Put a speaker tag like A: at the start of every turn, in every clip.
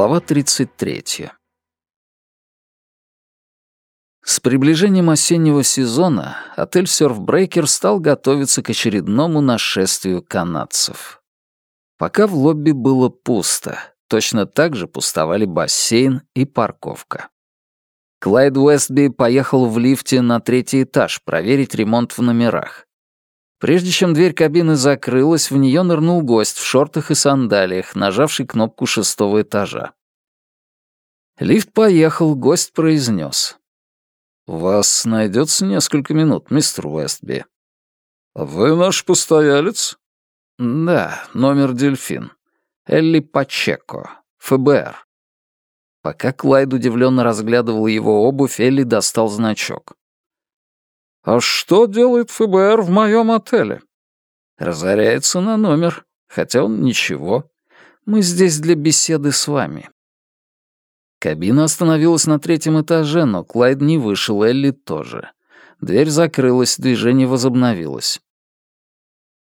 A: Глава 33. С приближением осеннего сезона отель «Сёрфбрейкер» стал готовиться к очередному нашествию канадцев. Пока в лобби было пусто, точно так же пустовали бассейн и парковка. Клайд Уэстби поехал в лифте на третий этаж проверить ремонт в номерах. Прежде чем дверь кабины закрылась, в нее нырнул гость в шортах и сандалиях, нажавший кнопку шестого этажа. Лифт поехал, гость произнес. «У вас найдется несколько минут, мистер Уэстби». «Вы наш постоялец?» «Да, номер «Дельфин». Элли Пачеко, ФБР». Пока Клайд удивленно разглядывал его обувь, Элли достал значок. «А что делает ФБР в моем отеле?» «Разоряется на номер, хотя он ничего. Мы здесь для беседы с вами». Кабина остановилась на третьем этаже, но Клайд не вышел, Элли тоже. Дверь закрылась, движение возобновилось.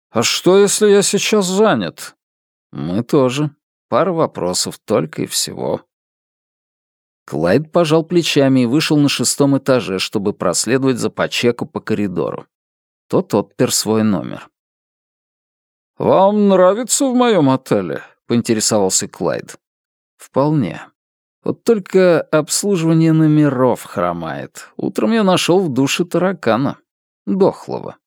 A: «А что, если я сейчас занят?» «Мы тоже. Пара вопросов только и всего». Клайд пожал плечами и вышел на шестом этаже, чтобы проследовать за Пачеку по коридору. Тот отпер свой номер. «Вам нравится в моем отеле?» — поинтересовался Клайд. «Вполне. Вот только обслуживание номеров хромает. Утром я нашел в душе таракана. Дохлого».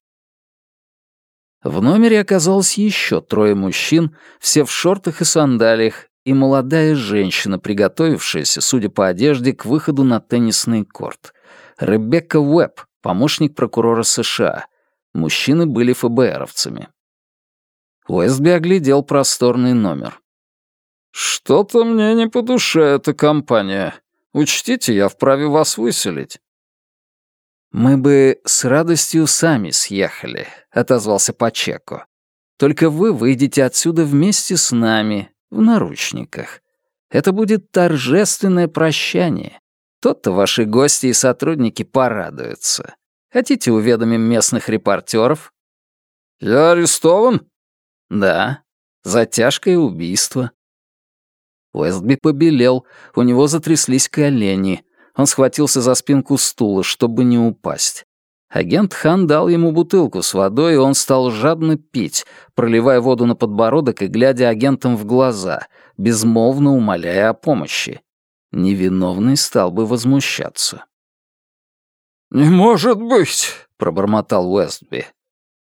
A: В номере оказалось еще трое мужчин, все в шортах и сандалиях, и молодая женщина, приготовившаяся, судя по одежде, к выходу на теннисный корт. Ребекка Уэбб, помощник прокурора США. Мужчины были ФБРовцами. Уэстби оглядел просторный номер. «Что-то мне не по душе эта компания. Учтите, я вправе вас выселить». «Мы бы с радостью сами съехали», — отозвался Пачеко. «Только вы выйдете отсюда вместе с нами, в наручниках. Это будет торжественное прощание. Тот-то ваши гости и сотрудники порадуются. Хотите уведомим местных репортеров? Я арестован? Да, за тяжкое убийство. Уэстби побелел, у него затряслись колени. Он схватился за спинку стула, чтобы не упасть. Агент Хан дал ему бутылку с водой, и он стал жадно пить, проливая воду на подбородок и глядя агентам в глаза, безмолвно умоляя о помощи. Невиновный стал бы возмущаться. «Не может быть!» — пробормотал Уэстби.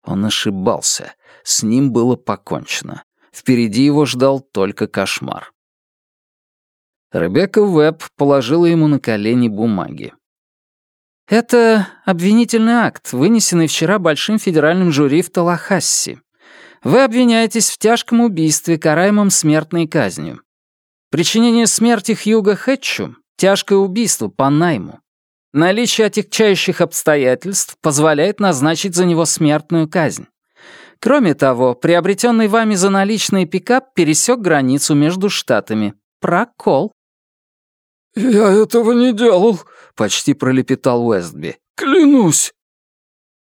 A: Он ошибался. С ним было покончено. Впереди его ждал только кошмар. Ребекка Веб положила ему на колени бумаги. Это обвинительный акт, вынесенный вчера Большим федеральным жюри в Талахасси. Вы обвиняетесь в тяжком убийстве, караемом смертной казнью. Причинение смерти Хьюга Хэтчу — тяжкое убийство по найму. Наличие отягчающих обстоятельств позволяет назначить за него смертную казнь. Кроме того, приобретенный вами за наличные пикап пересек границу между штатами. Прокол.
B: «Я этого не делал», — почти пролепетал Уэстби. «Клянусь!»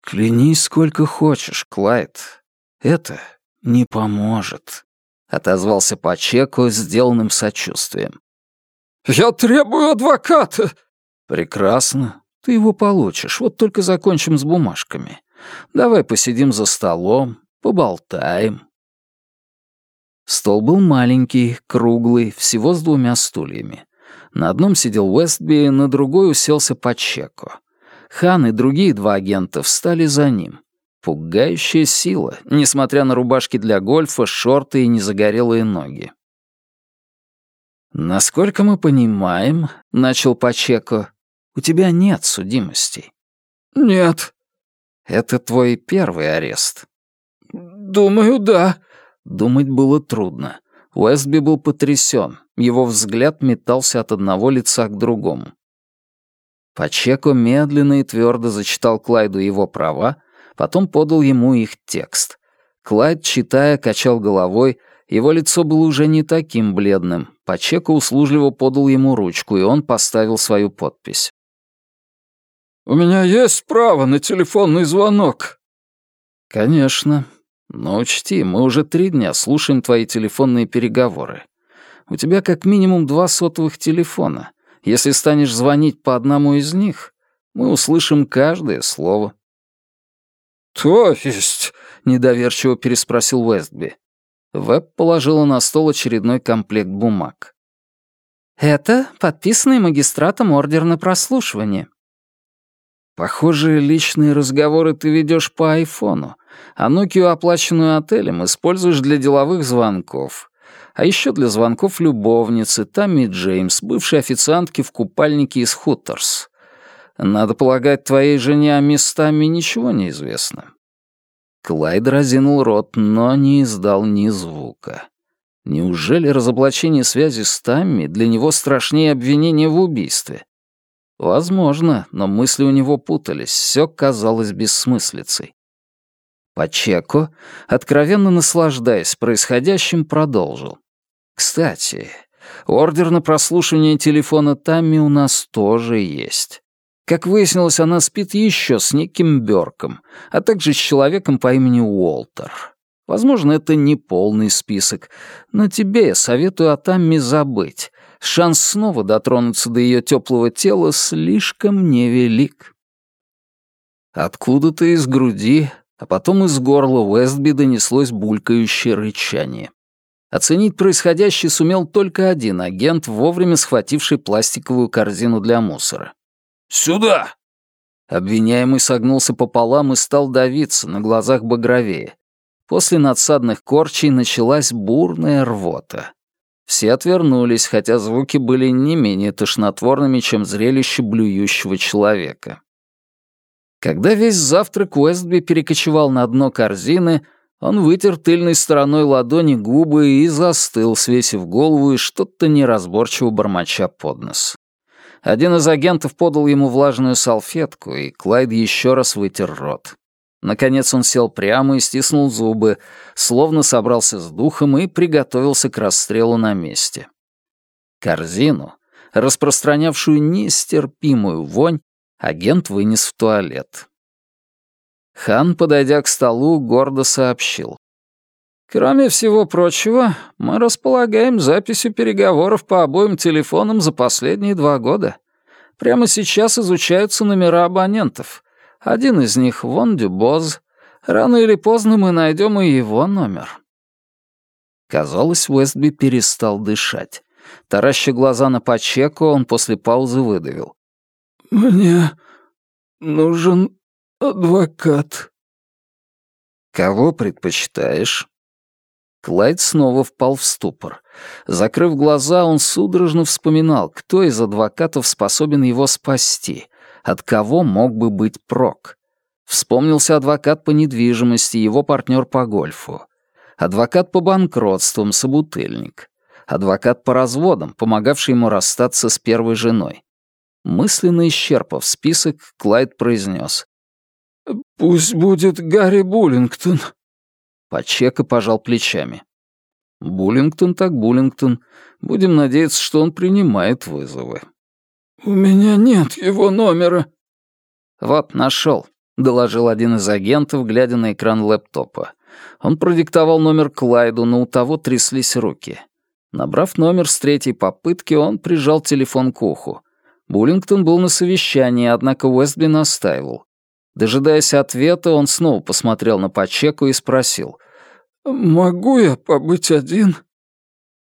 A: «Клянись сколько хочешь, Клайд. Это не поможет», — отозвался Пачеко сделанным сочувствием.
B: «Я требую адвоката!»
A: «Прекрасно. Ты его получишь. Вот только закончим с бумажками. Давай посидим за столом, поболтаем». Стол был маленький, круглый, всего с двумя стульями. На одном сидел Уэстби, на другой уселся Пачеко. Хан и другие два агента встали за ним. Пугающая сила, несмотря на рубашки для гольфа, шорты и незагорелые ноги. «Насколько мы понимаем, — начал Пачеко, — у тебя нет судимостей».
B: «Нет».
A: «Это твой первый арест».
B: «Думаю, да».
A: Думать было трудно. Уэстби был потрясен. Его взгляд метался от одного лица к другому. Пачеко медленно и твердо зачитал Клайду его права, потом подал ему их текст. Клайд, читая, качал головой, его лицо было уже не таким бледным. Пачеко услужливо подал ему ручку, и он поставил свою подпись.
B: «У меня есть право на телефонный звонок?»
A: «Конечно. Но учти, мы уже три дня слушаем твои телефонные переговоры. У тебя как минимум два сотовых телефона. Если станешь звонить по одному из них, мы услышим каждое слово».
B: «То есть?»
A: — недоверчиво переспросил Уэстби. Веб положила на стол очередной комплект бумаг. «Это подписанный магистратом ордер на прослушивание». «Похоже, личные разговоры ты ведешь по айфону, а Нокию, оплаченную отелем, используешь для деловых звонков. А еще для звонков любовницы Тамми Джеймс, бывшей официантки в купальнике из Хуттерс. Надо полагать, твоей жене о местами ничего не известно». Клайд разинул рот, но не издал ни звука. Неужели разоблачение связи с Тамми для него страшнее обвинения в убийстве? Возможно, но мысли у него путались, все казалось бессмыслицей. Пачеко, откровенно наслаждаясь происходящим, продолжил. «Кстати, ордер на прослушивание телефона Тамми у нас тоже есть. Как выяснилось, она спит еще с неким Бёрком, а также с человеком по имени Уолтер. Возможно, это не полный список, но тебе я советую о Тамми забыть. Шанс снова дотронуться до ее теплого тела слишком невелик. Откуда-то из груди, а потом из горла Уэстби донеслось булькающее рычание. Оценить происходящее сумел только один агент, вовремя схвативший пластиковую корзину для мусора.
B: «Сюда!»
A: Обвиняемый согнулся пополам и стал давиться, на глазах багровее. После надсадных корчей началась бурная рвота. Все отвернулись, хотя звуки были не менее тошнотворными, чем зрелище блюющего человека. Когда весь завтрак Уэстби перекочевал на дно корзины, он вытер тыльной стороной ладони губы и застыл, свесив голову и что-то неразборчиво бормоча под нос. Один из агентов подал ему влажную салфетку, и Клайд еще раз вытер рот. Наконец он сел прямо и стиснул зубы, словно собрался с духом и приготовился к расстрелу на месте. Корзину, распространявшую нестерпимую вонь, агент вынес в туалет. Хан, подойдя к столу, гордо сообщил. Кроме всего прочего, мы располагаем записью переговоров по обоим телефонам за последние два года. Прямо сейчас изучаются номера абонентов. Один из них — Вон Дюбоз. Рано или поздно мы найдем и его номер. Казалось, Уэстби перестал дышать. Тараща глаза на Пачеку, он после паузы выдавил.
B: «Мне нужен адвокат».
A: «Кого предпочитаешь?» Клайд снова впал в ступор. Закрыв глаза, он судорожно вспоминал, кто из адвокатов способен его спасти, от кого мог бы быть прок. Вспомнился адвокат по недвижимости, его партнер по гольфу. Адвокат по банкротствам, собутыльник. Адвокат по разводам, помогавший ему расстаться с первой женой. Мысленно исчерпав список, Клайд произнес.
B: «Пусть будет Гарри Буллингтон».
A: Пачека пожал плечами. «Буллингтон так Буллингтон. Будем надеяться, что он принимает вызовы».
B: «У меня нет его номера».
A: «Вот, нашел», — доложил один из агентов, глядя на экран лэптопа. Он продиктовал номер Клайду, но у того тряслись руки. Набрав номер с третьей попытки, он прижал телефон к уху. Буллингтон был на совещании, однако Уэстби настаивал. Дожидаясь ответа, он снова посмотрел на Пачеку и спросил.
B: «Могу я побыть один?»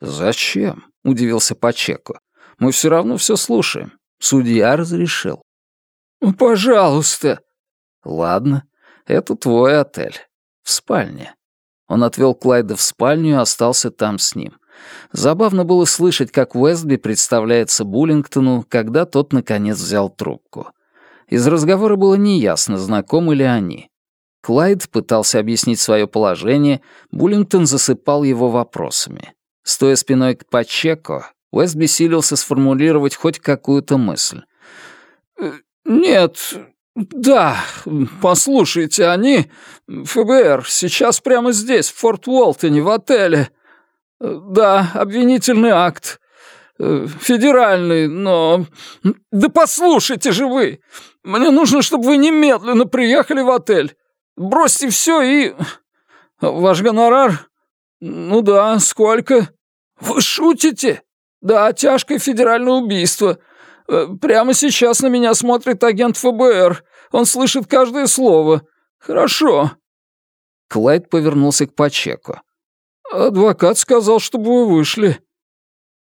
A: «Зачем?» — удивился Пачеку. «Мы все равно все слушаем. Судья разрешил».
B: «Ну, «Пожалуйста».
A: «Ладно, это твой отель. В спальне». Он отвел Клайда в спальню и остался там с ним. Забавно было слышать, как Уэстби представляется Буллингтону, когда тот, наконец, взял трубку. Из разговора было неясно, знакомы ли они. Клайд пытался объяснить свое положение, Буллингтон засыпал его вопросами. Стоя спиной к Пачеко, Уэст бесилился сформулировать хоть какую-то мысль.
B: «Э, «Нет, да, послушайте, они... ФБР, сейчас прямо здесь, в Форт Уолтоне, в отеле. Э, да, обвинительный акт. Э, федеральный, но... Да послушайте же вы! Мне нужно, чтобы вы немедленно приехали в отель. Бросьте все и... Ваш гонорар? Ну да, сколько? «Вы шутите? Да, тяжкое федеральное убийство. Э, прямо сейчас на меня смотрит агент ФБР. Он слышит каждое слово. Хорошо».
A: Клайд повернулся к Пачеку.
B: «Адвокат сказал, чтобы вы вышли».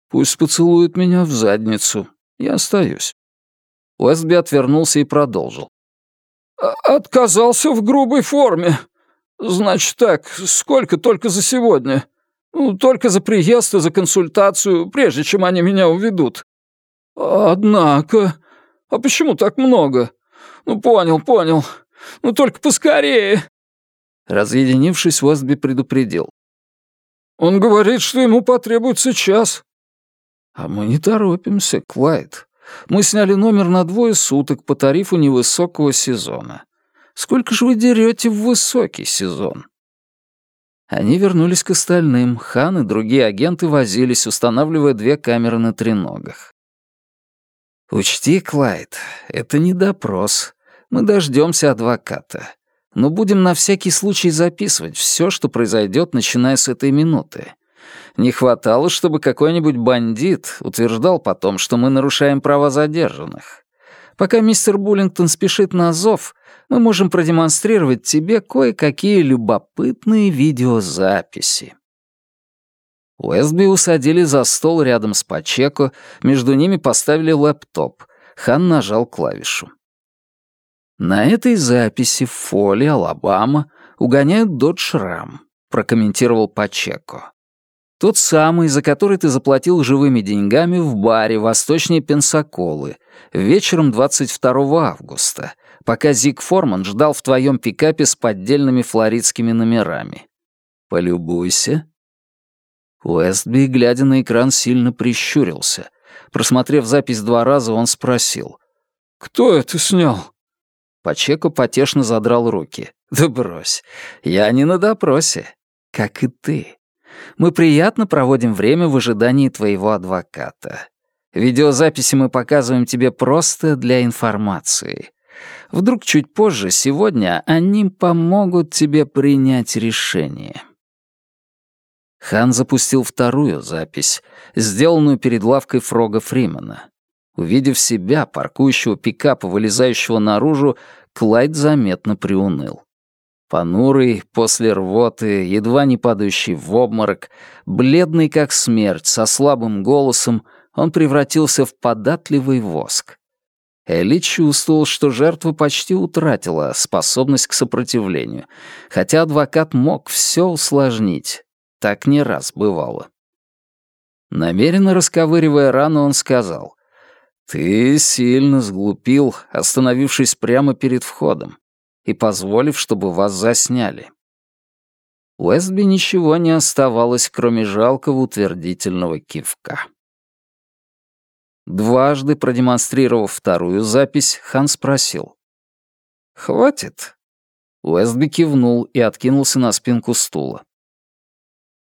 A: «Пусть поцелует меня в задницу. Я остаюсь». Уэстби отвернулся и продолжил.
B: «Отказался в грубой форме. Значит так, сколько только за сегодня? Ну, только за приезд и за консультацию, прежде чем они меня уведут. Однако... А почему так много? Ну, понял, понял. Ну, только поскорее.
A: Разъединившись, Уэстби предупредил.
B: Он говорит, что ему потребуется час.
A: А мы не торопимся, Клайд. Мы сняли номер на двое суток по тарифу невысокого сезона. Сколько же вы дерете в высокий сезон? Они вернулись к остальным. Хан и другие агенты возились, устанавливая две камеры на треногах. «Учти, Клайд, это не допрос. Мы дождемся адвоката. Но будем на всякий случай записывать все, что произойдет, начиная с этой минуты. Не хватало, чтобы какой-нибудь бандит утверждал потом, что мы нарушаем права задержанных. Пока мистер Буллингтон спешит на зов, мы можем продемонстрировать тебе кое-какие любопытные видеозаписи. Уэстби усадили за стол рядом с Пачеко, между ними поставили лэптоп. Хан нажал клавишу. На этой записи в Фоле, Алабама, угоняют Додж Рам, прокомментировал Пачеко. Тот самый, за который ты заплатил живыми деньгами в баре восточнее Пенсаколы вечером 22 августа, пока Зиг Форман ждал в твоем пикапе с поддельными флоридскими номерами. Полюбуйся. Уэстби, глядя на экран, сильно прищурился. Просмотрев запись два раза, он спросил.
B: «Кто это снял?»
A: Пачеко потешно задрал руки. «Да брось, я не на допросе, как и ты. Мы приятно проводим время в ожидании твоего адвоката. Видеозаписи мы показываем тебе просто для информации. Вдруг чуть позже, сегодня, они помогут тебе принять решение. Хан запустил вторую запись, сделанную перед лавкой Фрога Фримена. Увидев себя, паркующего пикапа, вылезающего наружу, Клайд заметно приуныл. Понурый, после рвоты, едва не падающий в обморок, бледный как смерть, со слабым голосом, он превратился в податливый воск. Элли чувствовал, что жертва почти утратила способность к сопротивлению, хотя адвокат мог все усложнить. Так не раз бывало. Намеренно расковыривая рану, он сказал, «Ты сильно сглупил, остановившись прямо перед входом и позволив, чтобы вас засняли». Уэстби ничего не оставалось, кроме жалкого утвердительного кивка. Дважды продемонстрировав вторую запись, Хан спросил. «Хватит?» Уэстби кивнул и откинулся на спинку стула.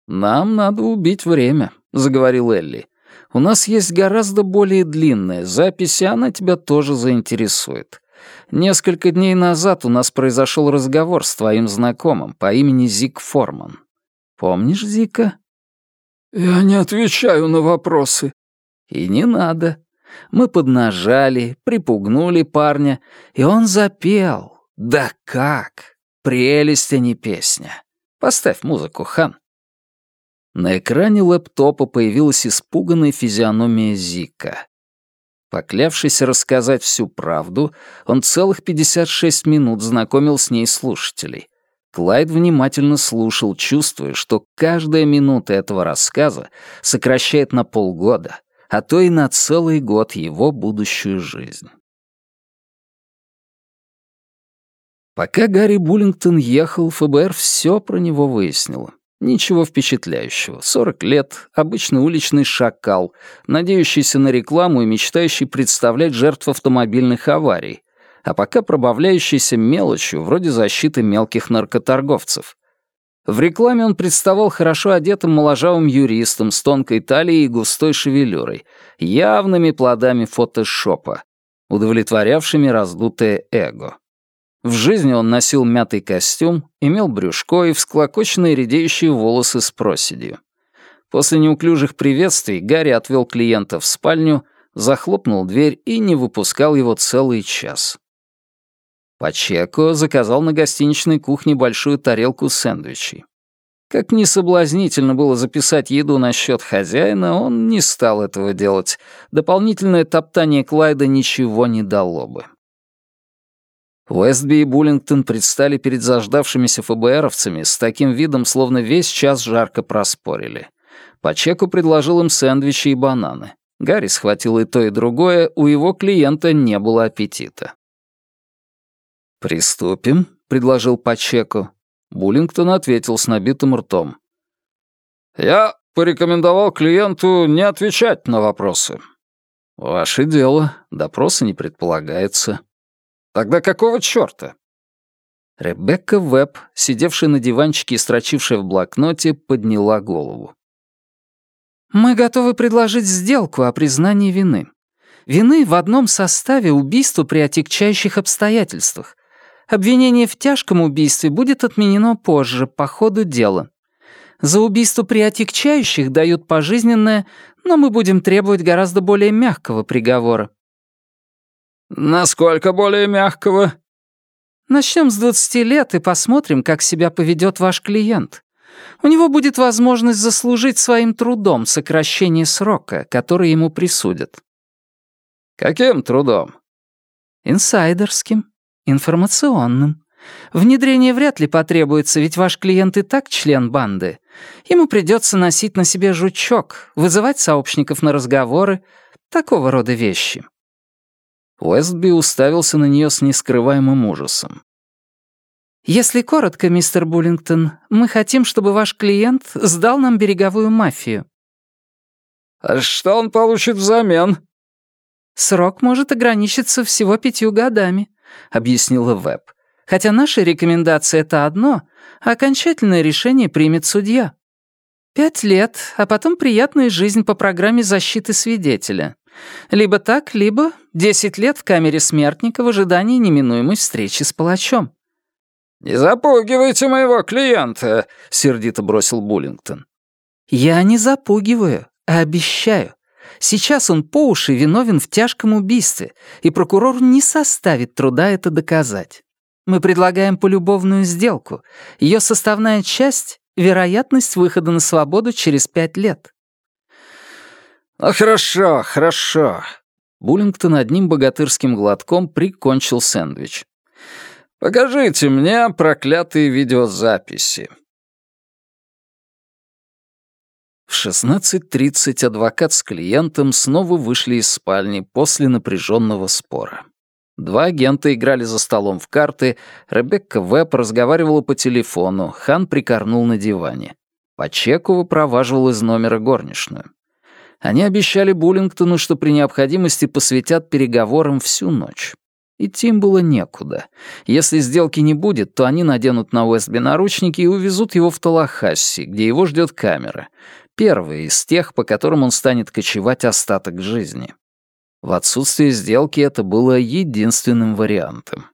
A: «Нам надо убить время», — заговорил Элли. «У нас есть гораздо более длинная запись, и она тебя тоже заинтересует. Несколько дней назад у нас произошел разговор с твоим знакомым по имени Зик Форман. Помнишь Зика?»
B: «Я не отвечаю на вопросы»,
A: и не надо. Мы поднажали, припугнули парня, и он запел. Да как! Прелесть, а не песня. Поставь музыку, Хан. На экране лэптопа появилась испуганная физиономия Зика. Поклявшись рассказать всю правду, он целых 56 минут знакомил с ней слушателей. Клайд внимательно слушал, чувствуя, что каждая минута этого рассказа сокращает на полгода, а то и на целый год его будущую жизнь. Пока Гарри Буллингтон ехал, ФБР все про него выяснило. Ничего впечатляющего. 40 лет, обычный уличный шакал, надеющийся на рекламу и мечтающий представлять жертв автомобильных аварий, а пока пробавляющийся мелочью, вроде защиты мелких наркоторговцев. В рекламе он представал хорошо одетым моложавым юристом с тонкой талией и густой шевелюрой, явными плодами фотошопа, удовлетворявшими раздутое эго. В жизни он носил мятый костюм, имел брюшко и всклокоченные редеющие волосы с проседью. После неуклюжих приветствий Гарри отвел клиента в спальню, захлопнул дверь и не выпускал его целый час. Пачеко заказал на гостиничной кухне большую тарелку сэндвичей. Как ни соблазнительно было записать еду на счет хозяина, он не стал этого делать. Дополнительное топтание Клайда ничего не дало бы. Уэстби и Буллингтон предстали перед заждавшимися ФБРовцами с таким видом, словно весь час жарко проспорили. Пачеку предложил им сэндвичи и бананы. Гарри схватил и то, и другое, у его клиента не было аппетита. «Приступим», — предложил Пачеку. Буллингтон ответил с набитым ртом. «Я порекомендовал клиенту не отвечать на вопросы». «Ваше дело. Допроса не предполагается». «Тогда какого чёрта?» Ребекка Веб, сидевшая на диванчике и строчившая в блокноте, подняла голову.
C: «Мы готовы предложить сделку о признании вины. Вины в одном составе убийства при отягчающих обстоятельствах, Обвинение в тяжком убийстве будет отменено позже, по ходу дела. За убийство при отягчающих дают пожизненное, но мы будем требовать гораздо более мягкого приговора».
B: «Насколько более мягкого?»
C: «Начнем с 20 лет и посмотрим, как себя поведет ваш клиент. У него будет возможность заслужить своим трудом сокращение срока, который ему присудят».
B: «Каким трудом?»
C: «Инсайдерским информационным. Внедрение вряд ли потребуется, ведь ваш клиент и так член банды. Ему придется носить на себе жучок, вызывать сообщников на разговоры, такого рода вещи».
A: Уэстби уставился на нее с нескрываемым ужасом.
C: «Если коротко, мистер Буллингтон, мы хотим, чтобы ваш клиент сдал нам береговую мафию».
B: «А что он получит взамен?»
C: «Срок может ограничиться всего пятью годами. — объяснила Веб. «Хотя наша рекомендация — это одно, а окончательное решение примет судья. Пять лет, а потом приятная жизнь по программе защиты свидетеля. Либо так, либо десять лет в камере смертника в ожидании неминуемой встречи с палачом».
B: «Не запугивайте моего клиента», — сердито бросил Буллингтон.
C: «Я не запугиваю, а обещаю. Сейчас он по уши виновен в тяжком убийстве, и прокурору не составит труда это доказать. Мы предлагаем полюбовную сделку. Ее составная часть — вероятность выхода на свободу через пять лет.
B: «Ну хорошо, хорошо».
A: Буллингтон одним богатырским глотком прикончил сэндвич.
B: «Покажите мне проклятые видеозаписи».
A: В 16.30 адвокат с клиентом снова вышли из спальни после напряженного спора. Два агента играли за столом в карты, Ребекка Веб разговаривала по телефону, Хан прикорнул на диване. Пачеку проваживал из номера горничную. Они обещали Буллингтону, что при необходимости посвятят переговорам всю ночь. Идти им было некуда. Если сделки не будет, то они наденут на Уэстби наручники и увезут его в Талахасси, где его ждет камера. Первый из тех, по которым он станет кочевать остаток жизни. В отсутствие сделки это было единственным вариантом.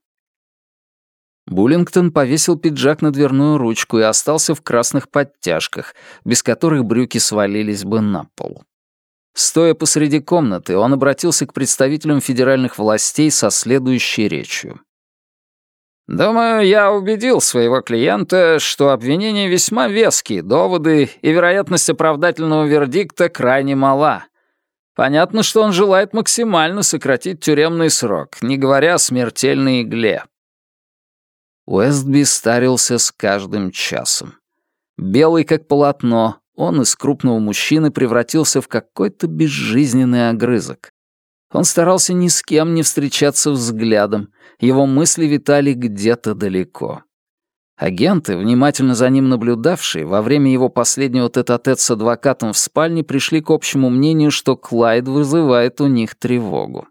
A: Буллингтон повесил пиджак на дверную ручку и остался в красных подтяжках, без которых брюки свалились бы на пол. Стоя посреди комнаты, он обратился к представителям федеральных властей со следующей речью.
B: «Думаю, я убедил своего клиента, что обвинения весьма веские, доводы и вероятность оправдательного вердикта крайне мала. Понятно, что он желает максимально сократить тюремный срок, не говоря о смертельной игле».
A: Уэстби старился с каждым часом. Белый как полотно, он из крупного мужчины превратился в какой-то безжизненный огрызок. Он старался ни с кем не встречаться взглядом, его мысли витали где-то далеко. Агенты, внимательно за ним наблюдавшие, во время его последнего тет-а-тет с адвокатом в спальне пришли к общему мнению, что Клайд вызывает у них тревогу.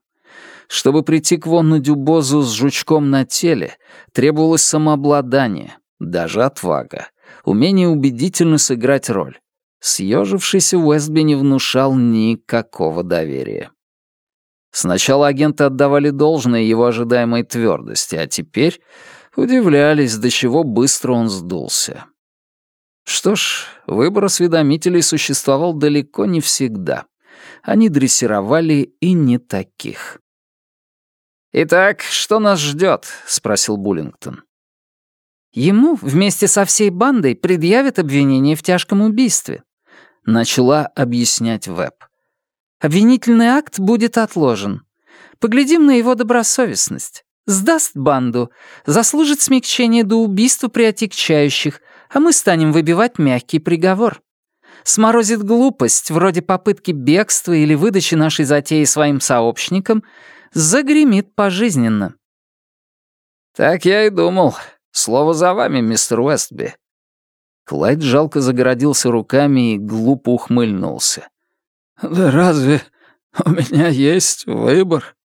A: Чтобы прийти к Вонну Дюбозу с жучком на теле, требовалось самообладание, даже отвага, умение убедительно сыграть роль. Съежившийся Уэстби не внушал никакого доверия. Сначала агенты отдавали должное его ожидаемой твердости, а теперь удивлялись, до чего быстро он сдулся. Что ж, выбор осведомителей существовал далеко не всегда. Они дрессировали и не таких. «Итак, что нас ждет?» — спросил Буллингтон.
C: Ему вместе со всей бандой предъявят обвинение в тяжком убийстве.
A: Начала объяснять Веб.
C: Обвинительный акт будет отложен. Поглядим на его добросовестность. Сдаст банду, заслужит смягчение до убийства при отягчающих, а мы станем выбивать мягкий приговор. Сморозит глупость, вроде попытки бегства или выдачи нашей затеи своим сообщникам, загремит пожизненно.
A: «Так я и думал. Слово за вами, мистер Уэстби». Клайд жалко загородился руками и глупо ухмыльнулся.
B: «Да разве у меня есть выбор?»